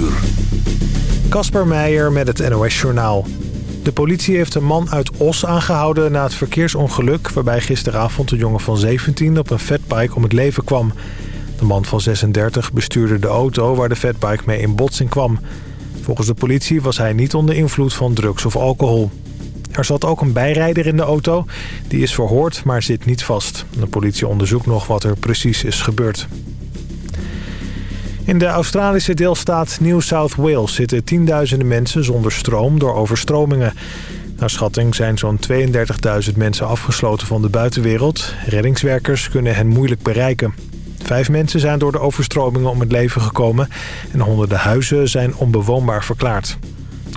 uur. Kasper Meijer met het NOS-journaal. De politie heeft een man uit Os aangehouden na het verkeersongeluk... waarbij gisteravond een jongen van 17 op een fatbike om het leven kwam. De man van 36 bestuurde de auto waar de fatbike mee in botsing kwam. Volgens de politie was hij niet onder invloed van drugs of alcohol. Er zat ook een bijrijder in de auto. Die is verhoord, maar zit niet vast. De politie onderzoekt nog wat er precies is gebeurd. In de Australische deelstaat New South Wales zitten tienduizenden mensen zonder stroom door overstromingen. Naar schatting zijn zo'n 32.000 mensen afgesloten van de buitenwereld. Reddingswerkers kunnen hen moeilijk bereiken. Vijf mensen zijn door de overstromingen om het leven gekomen... en honderden huizen zijn onbewoonbaar verklaard.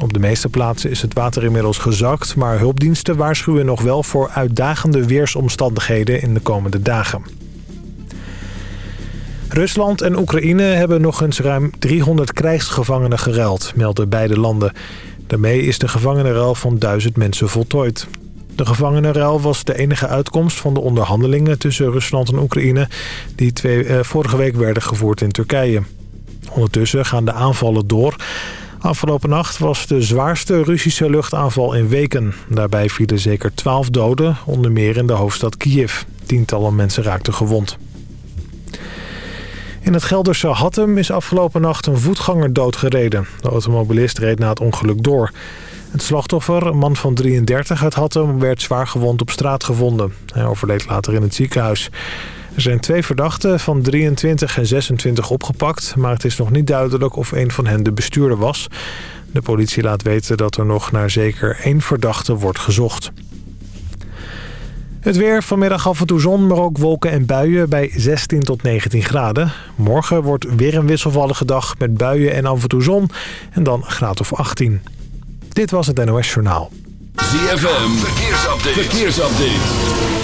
Op de meeste plaatsen is het water inmiddels gezakt... maar hulpdiensten waarschuwen nog wel voor uitdagende weersomstandigheden in de komende dagen. Rusland en Oekraïne hebben nog eens ruim 300 krijgsgevangenen geruild, melden beide landen. Daarmee is de gevangenenruil van duizend mensen voltooid. De gevangenenruil was de enige uitkomst van de onderhandelingen tussen Rusland en Oekraïne... die twee, eh, vorige week werden gevoerd in Turkije. Ondertussen gaan de aanvallen door. Afgelopen nacht was de zwaarste Russische luchtaanval in weken. Daarbij vielen zeker 12 doden, onder meer in de hoofdstad Kiev. Tientallen mensen raakten gewond. In het Gelderse Hattem is afgelopen nacht een voetganger doodgereden. De automobilist reed na het ongeluk door. Het slachtoffer, een man van 33 uit Hattem, werd zwaar gewond op straat gevonden. Hij overleed later in het ziekenhuis. Er zijn twee verdachten van 23 en 26 opgepakt... maar het is nog niet duidelijk of een van hen de bestuurder was. De politie laat weten dat er nog naar zeker één verdachte wordt gezocht. Het weer, vanmiddag af en toe zon, maar ook wolken en buien bij 16 tot 19 graden. Morgen wordt weer een wisselvallige dag met buien en af en toe zon en dan graad of 18. Dit was het NOS Journaal. ZFM, verkeersupdate. verkeersupdate.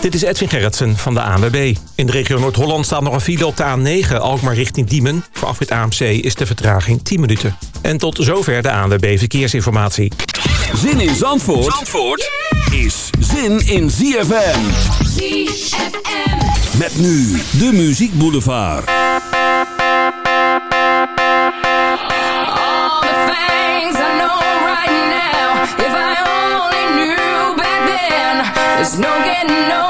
Dit is Edwin Gerritsen van de ANWB. In de regio Noord-Holland staat nog een file op de A9, Alkmaar richting Diemen. Voor afrit AMC is de vertraging 10 minuten. En tot zover de ANWB Verkeersinformatie. Zin in Zandvoort, Zandvoort is zin in ZFM. ZFM. Met nu de Muziek Boulevard. All the things I know right now. If I only knew back then. There's no getting no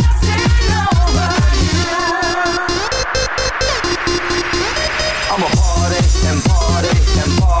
and more.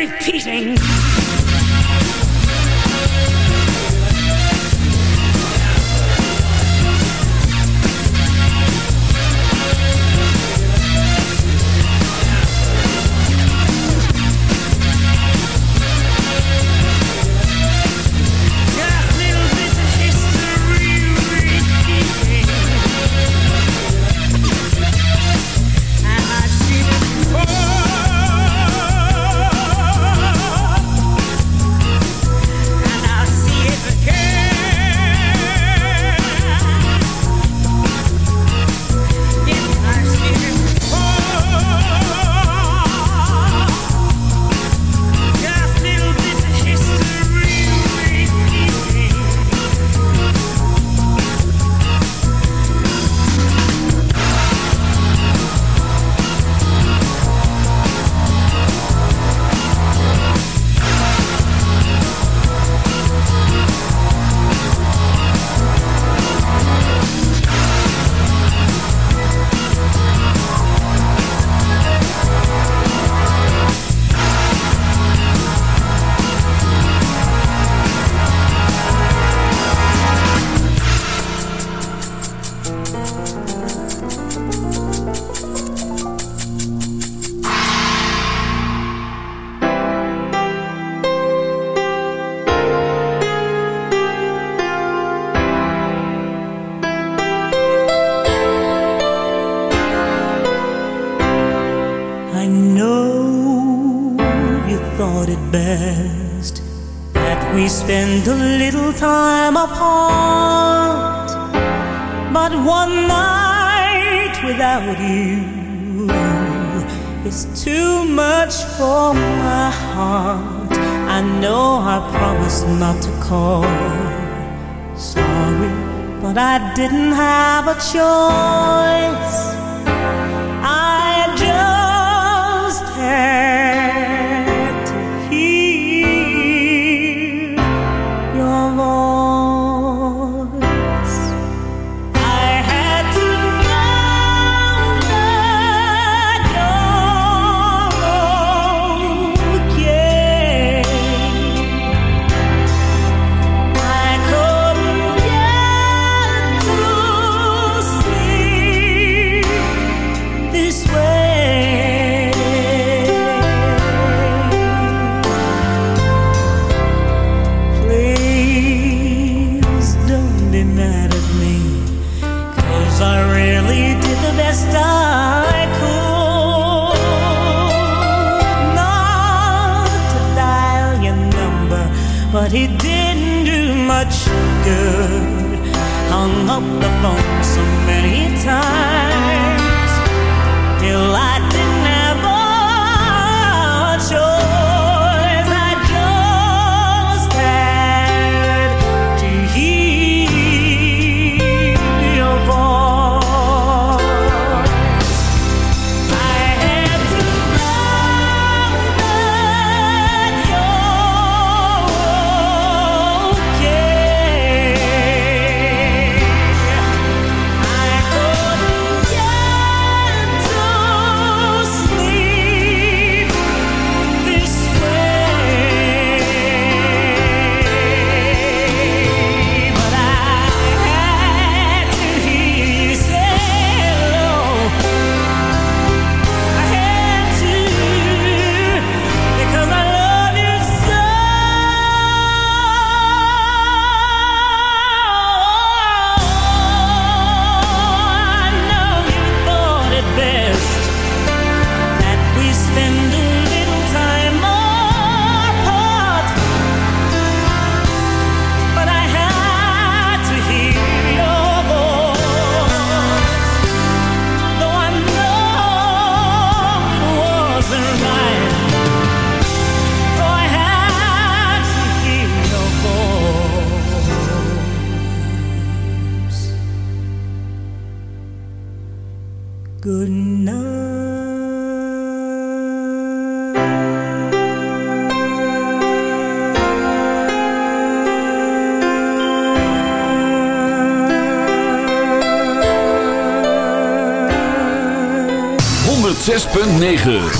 repeating. but I didn't have a choice. 9.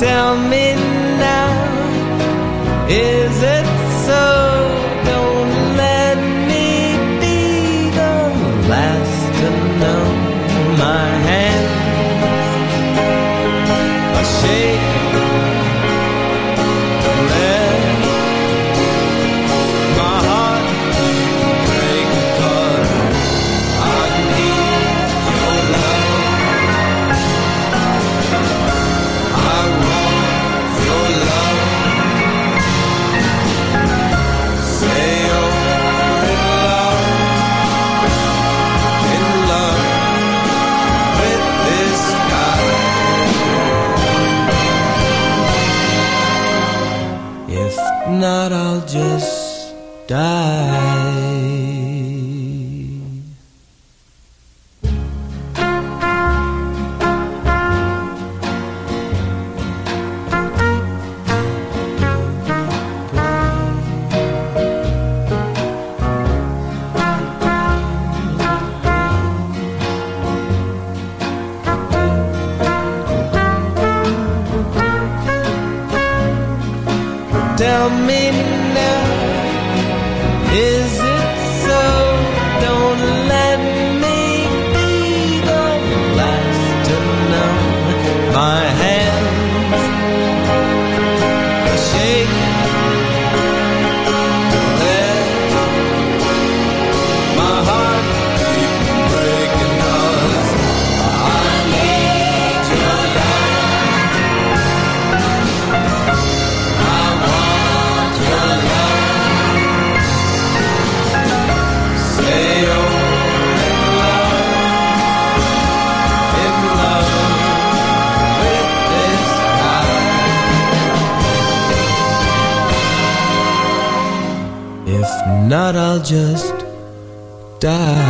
Tell me Tell me now, is I'll just die.